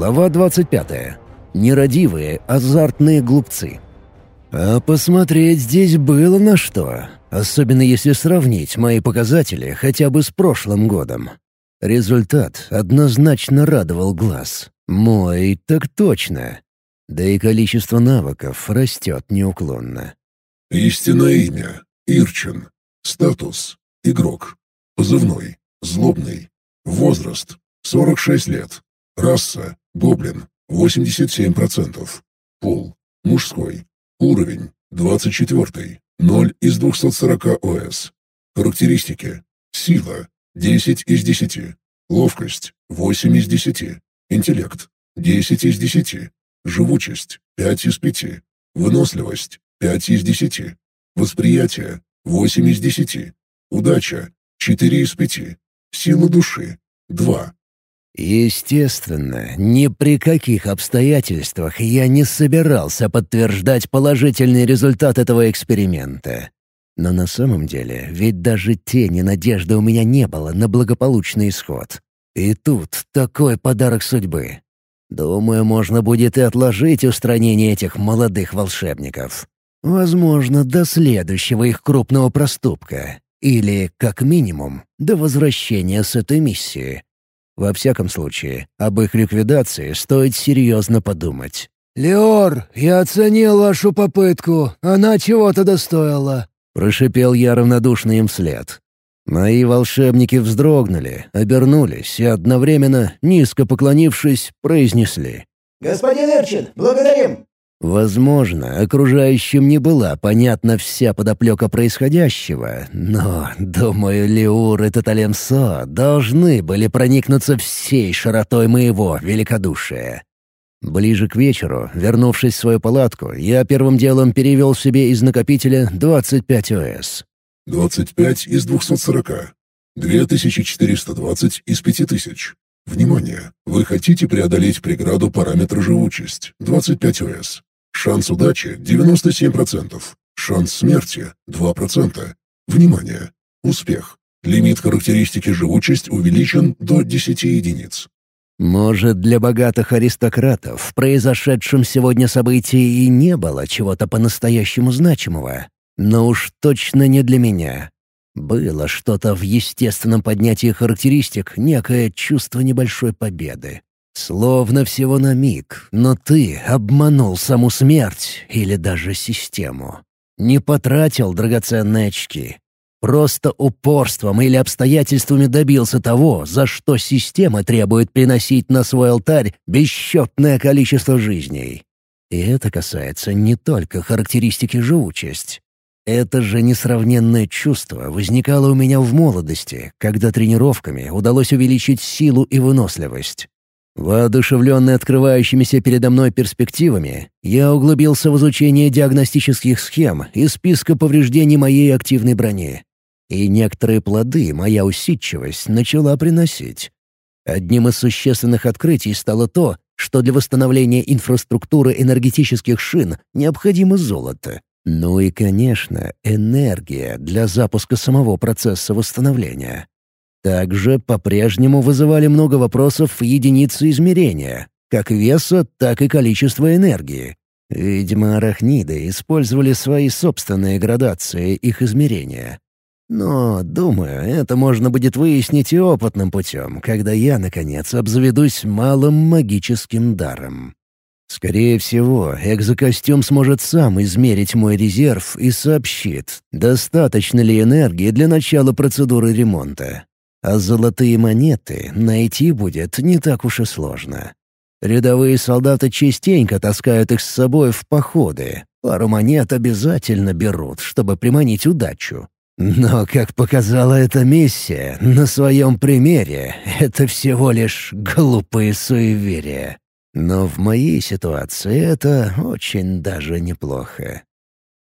Глава 25. Нерадивые, азартные глупцы. А посмотреть здесь было на что, особенно если сравнить мои показатели хотя бы с прошлым годом. Результат однозначно радовал глаз. Мой так точно. Да и количество навыков растет неуклонно. Истинное имя. Ирчин. Статус. Игрок. Позывной. Злобный. Возраст. 46 лет. Раса. Гоблин. 87%. Пол. Мужской. Уровень. 24. 0 из 240 ОС. Характеристики. Сила. 10 из 10. Ловкость. 8 из 10. Интеллект. 10 из 10. Живучесть. 5 из 5. Выносливость. 5 из 10. Восприятие. 8 из 10. Удача. 4 из 5. Сила души. 2. Естественно, ни при каких обстоятельствах я не собирался подтверждать положительный результат этого эксперимента. Но на самом деле, ведь даже тени надежды у меня не было на благополучный исход. И тут такой подарок судьбы. Думаю, можно будет и отложить устранение этих молодых волшебников. Возможно, до следующего их крупного проступка. Или, как минимум, до возвращения с этой миссии. Во всяком случае, об их ликвидации стоит серьезно подумать. «Леор, я оценил вашу попытку. Она чего-то достоила», — прошипел я равнодушно им вслед. Мои волшебники вздрогнули, обернулись и одновременно, низко поклонившись, произнесли. «Господин Эрчин, благодарим!» Возможно, окружающим не была понятна вся подоплека происходящего, но, думаю, Леур и Таталемсо должны были проникнуться всей широтой моего великодушия. Ближе к вечеру, вернувшись в свою палатку, я первым делом перевел себе из накопителя 25 ОС. 25 из 240. 2420 из 5000. Внимание! Вы хотите преодолеть преграду параметра живучесть 25 ОС. Шанс удачи 97%. Шанс смерти 2%. Внимание! Успех. Лимит характеристики живучесть увеличен до 10 единиц. Может, для богатых аристократов в произошедшем сегодня событии и не было чего-то по-настоящему значимого, но уж точно не для меня. Было что-то в естественном поднятии характеристик, некое чувство небольшой победы. Словно всего на миг, но ты обманул саму смерть или даже систему. Не потратил драгоценные очки. Просто упорством или обстоятельствами добился того, за что система требует приносить на свой алтарь бесчетное количество жизней. И это касается не только характеристики живучесть. Это же несравненное чувство возникало у меня в молодости, когда тренировками удалось увеличить силу и выносливость. Воодушевленный открывающимися передо мной перспективами, я углубился в изучение диагностических схем и списка повреждений моей активной брони. И некоторые плоды моя усидчивость начала приносить. Одним из существенных открытий стало то, что для восстановления инфраструктуры энергетических шин необходимо золото. Ну и, конечно, энергия для запуска самого процесса восстановления. Также по-прежнему вызывали много вопросов единицы измерения, как веса, так и количества энергии. Видимо, арахниды использовали свои собственные градации их измерения. Но, думаю, это можно будет выяснить и опытным путем, когда я, наконец, обзаведусь малым магическим даром. Скорее всего, экзокостюм сможет сам измерить мой резерв и сообщит, достаточно ли энергии для начала процедуры ремонта. А золотые монеты найти будет не так уж и сложно. Рядовые солдаты частенько таскают их с собой в походы. Пару монет обязательно берут, чтобы приманить удачу. Но, как показала эта миссия, на своем примере это всего лишь глупые суеверия. Но в моей ситуации это очень даже неплохо.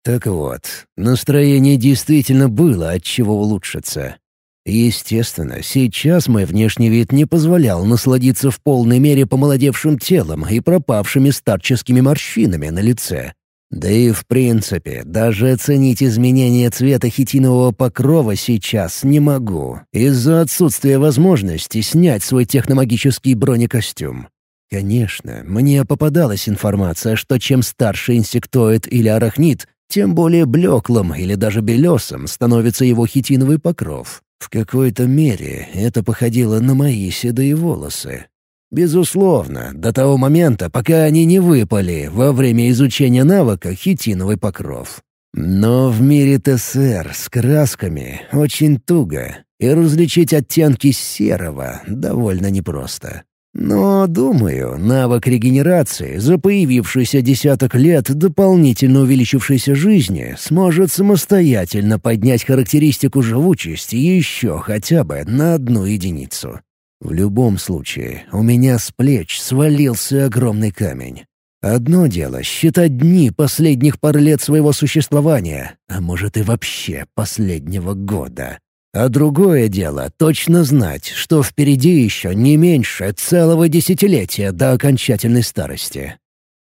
Так вот, настроение действительно было от чего улучшиться. Естественно, сейчас мой внешний вид не позволял насладиться в полной мере помолодевшим телом и пропавшими старческими морщинами на лице. Да и в принципе, даже оценить изменение цвета хитинового покрова сейчас не могу, из-за отсутствия возможности снять свой техномагический бронекостюм. Конечно, мне попадалась информация, что чем старше инсектоид или арахнит, тем более блеклым или даже белесым становится его хитиновый покров. В какой-то мере это походило на мои седые волосы. Безусловно, до того момента, пока они не выпали во время изучения навыка хитиновый покров. Но в мире ТСР с красками очень туго, и различить оттенки серого довольно непросто. Но, думаю, навык регенерации за появившийся десяток лет дополнительно увеличившейся жизни сможет самостоятельно поднять характеристику живучести еще хотя бы на одну единицу. В любом случае, у меня с плеч свалился огромный камень. Одно дело — считать дни последних пар лет своего существования, а может и вообще последнего года. А другое дело — точно знать, что впереди еще не меньше целого десятилетия до окончательной старости.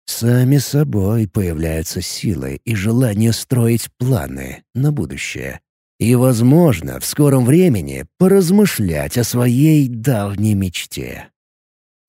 Сами собой появляются силы и желание строить планы на будущее. И, возможно, в скором времени поразмышлять о своей давней мечте.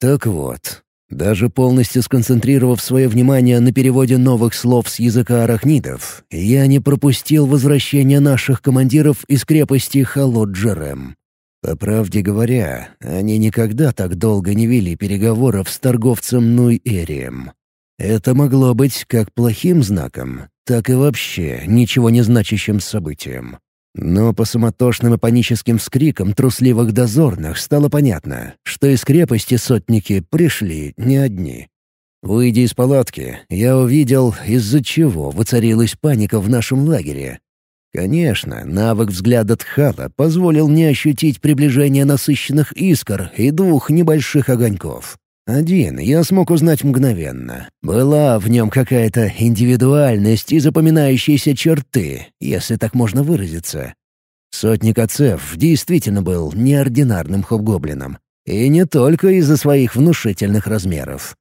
Так вот, даже полностью сконцентрировав свое внимание на переводе новых слов с языка арахнидов, я не пропустил возвращение наших командиров из крепости Халоджерем. По правде говоря, они никогда так долго не вели переговоров с торговцем Нуй-Эрием. Это могло быть как плохим знаком, так и вообще ничего не значащим событием. Но по суматошным и паническим вскрикам трусливых дозорных стало понятно, что из крепости сотники пришли не одни. Выйдя из палатки, я увидел, из-за чего воцарилась паника в нашем лагере. Конечно, навык взгляда Тхала позволил мне ощутить приближение насыщенных искр и двух небольших огоньков. Один я смог узнать мгновенно. Была в нем какая-то индивидуальность и запоминающиеся черты, если так можно выразиться. Сотник Ацеф действительно был неординарным хобгоблином. И не только из-за своих внушительных размеров.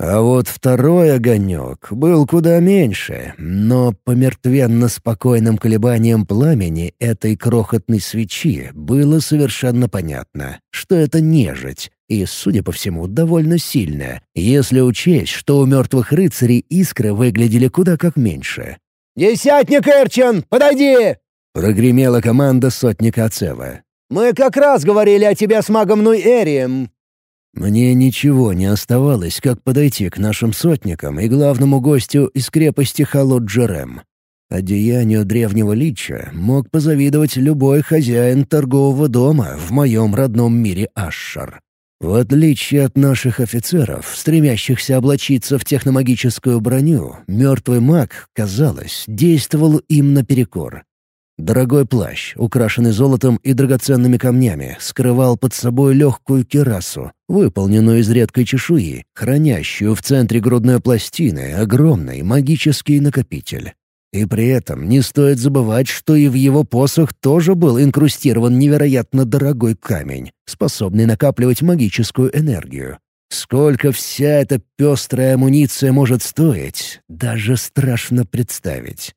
А вот второй огонек был куда меньше, но по мертвенно-спокойным колебаниям пламени этой крохотной свечи было совершенно понятно, что это нежить, и, судя по всему, довольно сильная, если учесть, что у мертвых рыцарей искры выглядели куда как меньше. «Десятник Эрчен, подойди!» — прогремела команда сотника Ацева. «Мы как раз говорили о тебе с магом Нуэрием. Мне ничего не оставалось, как подойти к нашим сотникам и главному гостю из крепости Халоджерем. Одеянию древнего лича мог позавидовать любой хозяин торгового дома в моем родном мире Ашшар. В отличие от наших офицеров, стремящихся облачиться в техномагическую броню, мертвый маг, казалось, действовал им наперекор. Дорогой плащ, украшенный золотом и драгоценными камнями, скрывал под собой легкую кирасу, выполненную из редкой чешуи, хранящую в центре грудной пластины огромный магический накопитель. И при этом не стоит забывать, что и в его посох тоже был инкрустирован невероятно дорогой камень, способный накапливать магическую энергию. Сколько вся эта пестрая амуниция может стоить, даже страшно представить.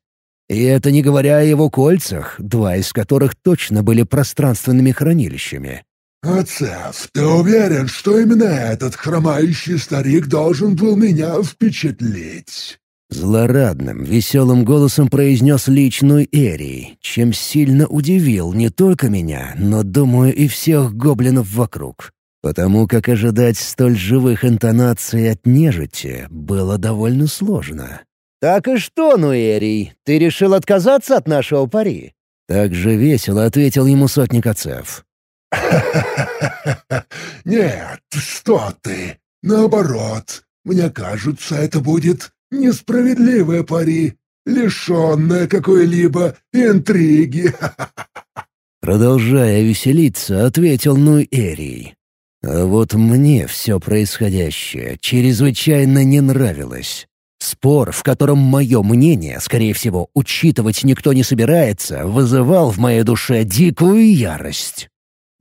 И это не говоря о его кольцах, два из которых точно были пространственными хранилищами. «Ацеф, ты уверен, что именно этот хромающий старик должен был меня впечатлить?» Злорадным, веселым голосом произнес личную Эрий, чем сильно удивил не только меня, но, думаю, и всех гоблинов вокруг. Потому как ожидать столь живых интонаций от нежити было довольно сложно. «Так и что, Нуэрий, ты решил отказаться от нашего пари?» Так же весело ответил ему сотник отцев. «Нет, что ты! Наоборот, мне кажется, это будет несправедливое пари, лишенное какой-либо интриги». Продолжая веселиться, ответил Нуэрий. А вот мне все происходящее чрезвычайно не нравилось. Спор, в котором мое мнение, скорее всего, учитывать никто не собирается, вызывал в моей душе дикую ярость.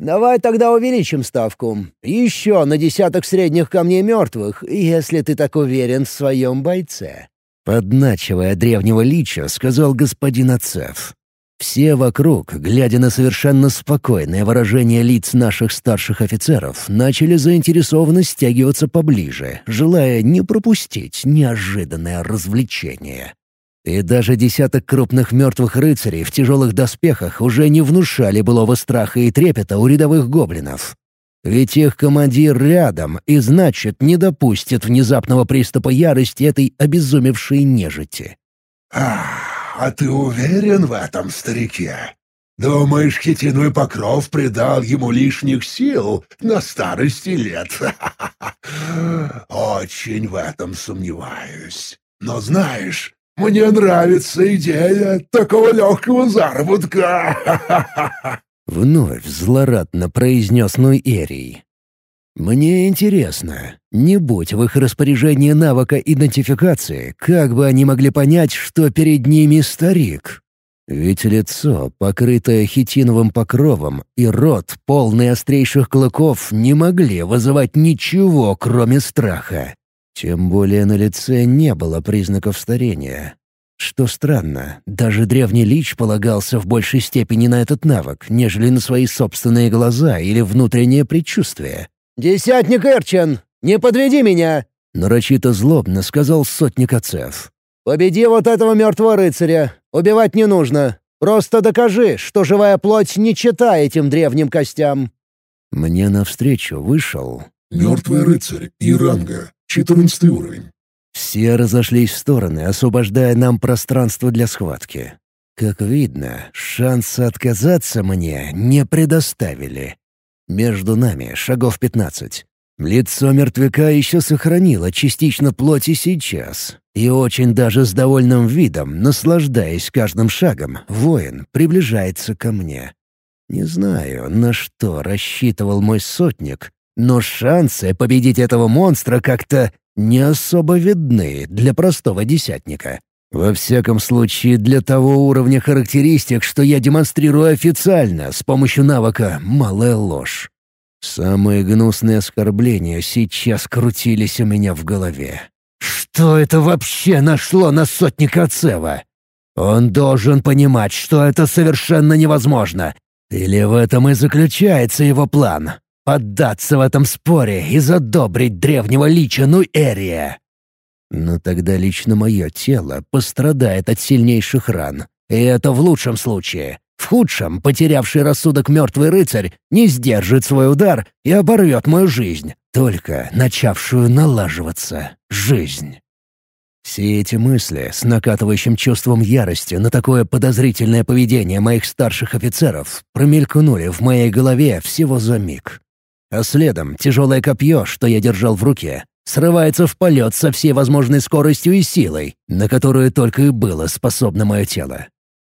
«Давай тогда увеличим ставку. Еще на десяток средних камней мертвых, если ты так уверен в своем бойце». Подначивая древнего лича, сказал господин Ацеф. Все вокруг, глядя на совершенно спокойное выражение лиц наших старших офицеров, начали заинтересованно стягиваться поближе, желая не пропустить неожиданное развлечение. И даже десяток крупных мертвых рыцарей в тяжелых доспехах уже не внушали былого страха и трепета у рядовых гоблинов. Ведь их командир рядом и, значит, не допустит внезапного приступа ярости этой обезумевшей нежити. «Ах!» «А ты уверен в этом, старике? Думаешь, хитиновый покров придал ему лишних сил на старости лет? Очень в этом сомневаюсь. Но знаешь, мне нравится идея такого легкого заработка!» Вновь злорадно произнес Нуэрий. Мне интересно, не будь в их распоряжении навыка идентификации, как бы они могли понять, что перед ними старик? Ведь лицо, покрытое хитиновым покровом, и рот, полный острейших клыков, не могли вызывать ничего, кроме страха. Тем более на лице не было признаков старения. Что странно, даже древний лич полагался в большей степени на этот навык, нежели на свои собственные глаза или внутреннее предчувствие. «Десятник Эрчен, не подведи меня!» — нарочито злобно сказал сотник отцев. «Победи вот этого мертвого рыцаря. Убивать не нужно. Просто докажи, что живая плоть не чита этим древним костям». Мне навстречу вышел... «Мертвый рыцарь, Иранга, четырнадцатый уровень». Все разошлись в стороны, освобождая нам пространство для схватки. Как видно, шанса отказаться мне не предоставили. Между нами шагов пятнадцать. Лицо мертвяка еще сохранило частично плоть и сейчас. И очень даже с довольным видом, наслаждаясь каждым шагом, воин приближается ко мне. Не знаю, на что рассчитывал мой сотник, но шансы победить этого монстра как-то не особо видны для простого десятника. Во всяком случае, для того уровня характеристик, что я демонстрирую официально с помощью навыка «малая ложь». Самые гнусные оскорбления сейчас крутились у меня в голове. Что это вообще нашло на сотника Цева? Он должен понимать, что это совершенно невозможно. Или в этом и заключается его план — поддаться в этом споре и задобрить древнего лича Нуэрия. Но тогда лично мое тело пострадает от сильнейших ран. И это в лучшем случае. В худшем, потерявший рассудок мертвый рыцарь не сдержит свой удар и оборвет мою жизнь, только начавшую налаживаться жизнь. Все эти мысли с накатывающим чувством ярости на такое подозрительное поведение моих старших офицеров промелькнули в моей голове всего за миг. А следом тяжелое копье, что я держал в руке, срывается в полет со всей возможной скоростью и силой, на которую только и было способно мое тело.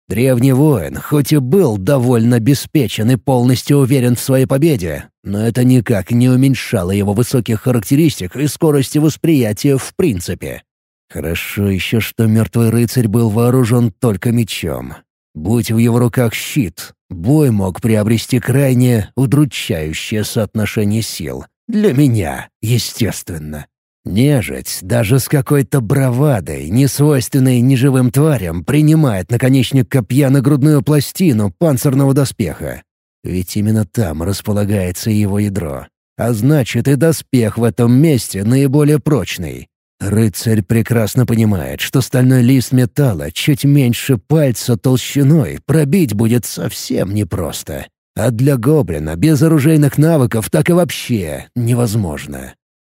Древний воин, хоть и был довольно обеспечен и полностью уверен в своей победе, но это никак не уменьшало его высоких характеристик и скорости восприятия в принципе. Хорошо еще, что мертвый рыцарь был вооружен только мечом. Будь в его руках щит, бой мог приобрести крайне удручающее соотношение сил. Для меня, естественно. Нежить даже с какой-то бравадой, несвойственной неживым тварям, принимает наконечник копья на грудную пластину панцирного доспеха. Ведь именно там располагается его ядро. А значит, и доспех в этом месте наиболее прочный. Рыцарь прекрасно понимает, что стальной лист металла чуть меньше пальца толщиной пробить будет совсем непросто. А для гоблина без оружейных навыков так и вообще невозможно.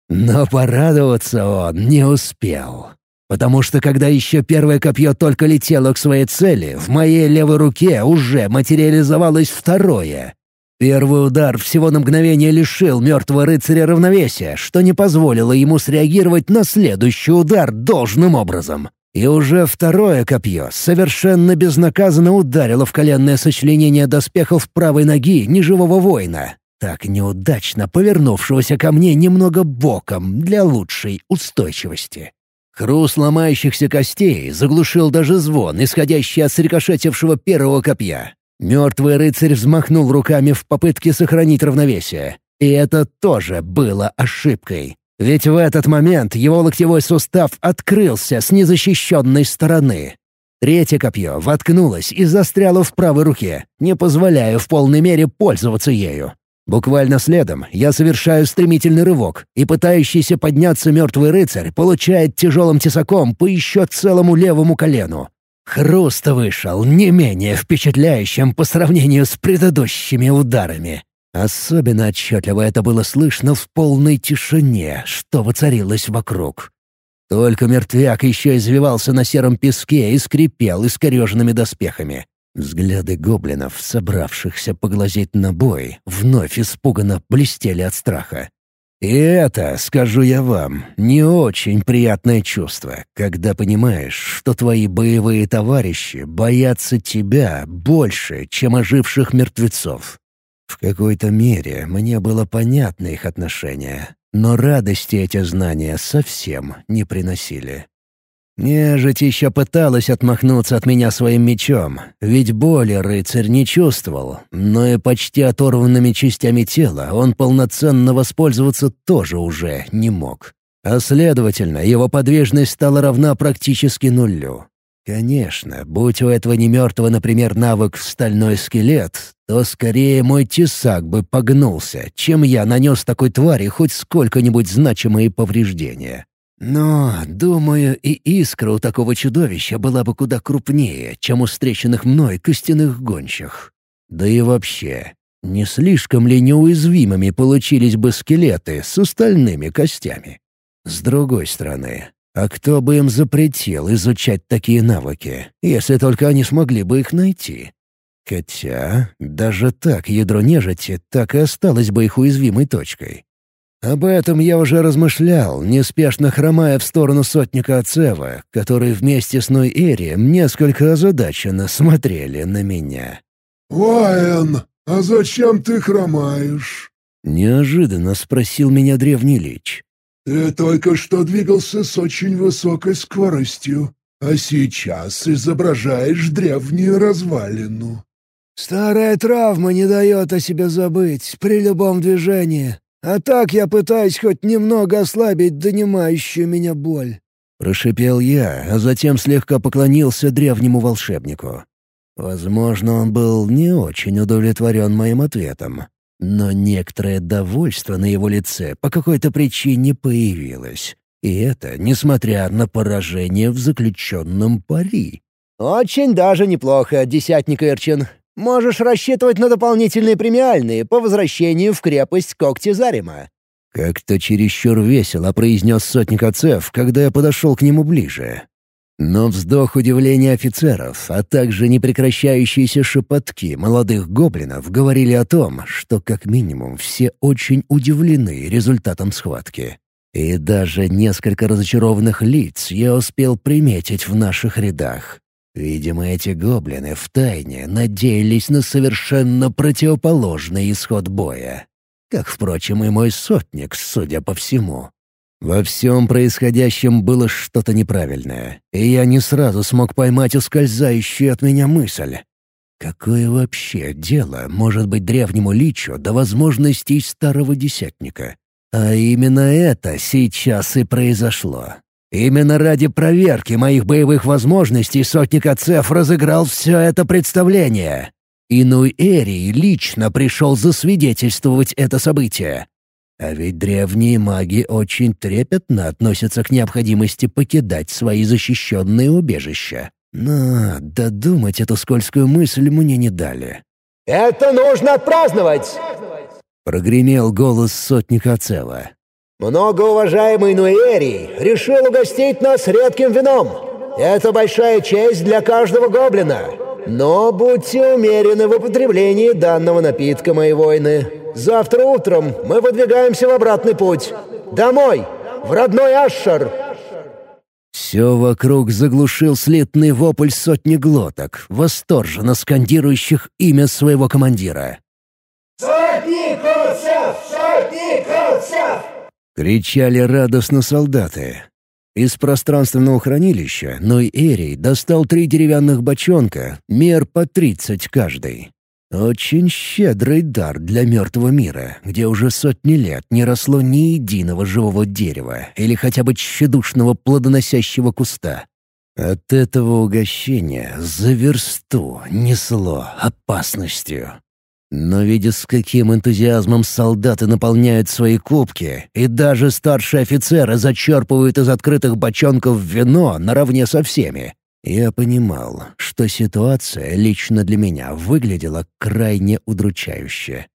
Но порадоваться он не успел. Потому что когда еще первое копье только летело к своей цели, в моей левой руке уже материализовалось второе. Первый удар всего на мгновение лишил мертвого рыцаря равновесия, что не позволило ему среагировать на следующий удар должным образом. И уже второе копье совершенно безнаказанно ударило в коленное сочленение доспехов правой ноги неживого воина, так неудачно повернувшегося ко мне немного боком для лучшей устойчивости. Хруст ломающихся костей заглушил даже звон, исходящий от срикошетившего первого копья. Мертвый рыцарь взмахнул руками в попытке сохранить равновесие. И это тоже было ошибкой. Ведь в этот момент его локтевой сустав открылся с незащищенной стороны. Третье копье воткнулось и застряло в правой руке, не позволяя в полной мере пользоваться ею. Буквально следом я совершаю стремительный рывок, и пытающийся подняться мертвый рыцарь получает тяжелым тесаком по еще целому левому колену. Хруст вышел не менее впечатляющим по сравнению с предыдущими ударами. Особенно отчетливо это было слышно в полной тишине, что воцарилось вокруг. Только мертвяк еще извивался на сером песке и скрипел искореженными доспехами. Взгляды гоблинов, собравшихся поглазеть на бой, вновь испуганно блестели от страха. И это, скажу я вам, не очень приятное чувство, когда понимаешь, что твои боевые товарищи боятся тебя больше, чем оживших мертвецов. В какой-то мере мне было понятно их отношение, но радости эти знания совсем не приносили. Нежить еще пыталась отмахнуться от меня своим мечом, ведь боли рыцарь не чувствовал, но и почти оторванными частями тела он полноценно воспользоваться тоже уже не мог. А следовательно, его подвижность стала равна практически нулю. Конечно, будь у этого немертвого, например, навык «стальной скелет», то скорее мой тесак бы погнулся, чем я нанес такой твари хоть сколько-нибудь значимые повреждения. Но, думаю, и искра у такого чудовища была бы куда крупнее, чем у встреченных мной костяных гончих. Да и вообще, не слишком ли неуязвимыми получились бы скелеты с остальными костями? С другой стороны, а кто бы им запретил изучать такие навыки, если только они смогли бы их найти? Хотя, даже так ядро нежити так и осталось бы их уязвимой точкой. Об этом я уже размышлял, неспешно хромая в сторону сотника Ацева, который вместе с Ной Эрием несколько озадаченно смотрели на меня. «Воин, а зачем ты хромаешь?» — неожиданно спросил меня древний лич. «Ты только что двигался с очень высокой скоростью, а сейчас изображаешь древнюю развалину». «Старая травма не дает о себе забыть при любом движении, а так я пытаюсь хоть немного ослабить донимающую меня боль». Прошипел я, а затем слегка поклонился древнему волшебнику. Возможно, он был не очень удовлетворен моим ответом, но некоторое довольство на его лице по какой-то причине появилось. И это несмотря на поражение в заключенном пари. «Очень даже неплохо, десятник Ирчин. Можешь рассчитывать на дополнительные премиальные по возвращению в крепость Когти Зарима». Как-то чересчур весело произнес сотник отцев, когда я подошел к нему ближе. Но вздох удивления офицеров, а также непрекращающиеся шепотки молодых гоблинов говорили о том, что как минимум все очень удивлены результатом схватки. И даже несколько разочарованных лиц я успел приметить в наших рядах. Видимо, эти гоблины втайне надеялись на совершенно противоположный исход боя. Как, впрочем, и мой сотник, судя по всему. Во всем происходящем было что-то неправильное, и я не сразу смог поймать ускользающую от меня мысль. Какое вообще дело может быть древнему личу до возможностей старого десятника? А именно это сейчас и произошло. Именно ради проверки моих боевых возможностей сотник Ацеф разыграл все это представление. Инуй Эрий лично пришел засвидетельствовать это событие. А ведь древние маги очень трепетно относятся к необходимости покидать свои защищенные убежища. Но додумать эту скользкую мысль мне не дали. «Это нужно отпраздновать!» — прогремел голос сотника Ацела. «Многоуважаемый Нуэри решил угостить нас редким вином. Это большая честь для каждого гоблина. Но будьте умерены в употреблении данного напитка, мои воины. Завтра утром мы выдвигаемся в обратный путь. Домой! В родной Ашшар!» Все вокруг заглушил слитный вопль сотни глоток, восторженно скандирующих имя своего командира. «Сотников! Сотников!» Кричали радостно солдаты. Из пространственного хранилища Ной Эрий достал три деревянных бочонка, мер по тридцать каждый. Очень щедрый дар для мертвого мира, где уже сотни лет не росло ни единого живого дерева или хотя бы тщедушного плодоносящего куста. От этого угощения за версту несло опасностью. Но видя, с каким энтузиазмом солдаты наполняют свои кубки, и даже старшие офицеры зачерпывают из открытых бочонков вино наравне со всеми, я понимал, что ситуация лично для меня выглядела крайне удручающе.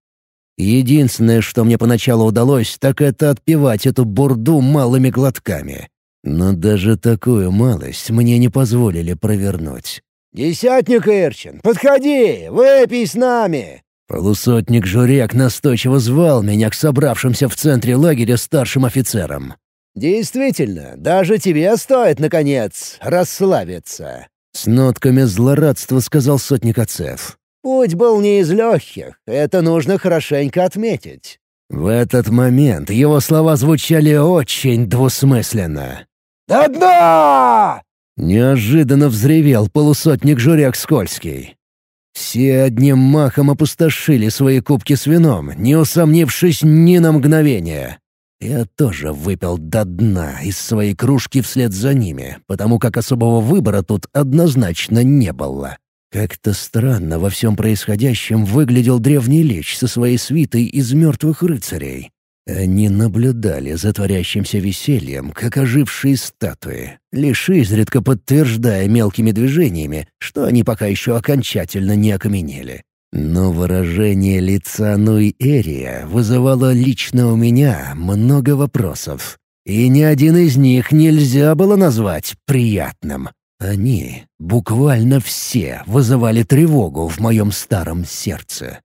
Единственное, что мне поначалу удалось, так это отпивать эту бурду малыми глотками. Но даже такую малость мне не позволили провернуть. «Десятник Ирчин, подходи, выпей с нами!» Полусотник Журек настойчиво звал меня к собравшимся в центре лагеря старшим офицерам. «Действительно, даже тебе стоит, наконец, расслабиться!» С нотками злорадства сказал сотник Ацеф. Путь был не из легких, это нужно хорошенько отметить. В этот момент его слова звучали очень двусмысленно. «До дна!» Неожиданно взревел полусотник Журяк Скользкий. Все одним махом опустошили свои кубки с вином, не усомнившись ни на мгновение. Я тоже выпил до дна из своей кружки вслед за ними, потому как особого выбора тут однозначно не было. Как-то странно во всем происходящем выглядел древний лич со своей свитой из мертвых рыцарей. Они наблюдали за творящимся весельем, как ожившие статуи, лишь изредка подтверждая мелкими движениями, что они пока еще окончательно не окаменели. Но выражение лица Нуи Эрия вызывало лично у меня много вопросов. И ни один из них нельзя было назвать приятным. Они, буквально все, вызывали тревогу в моем старом сердце.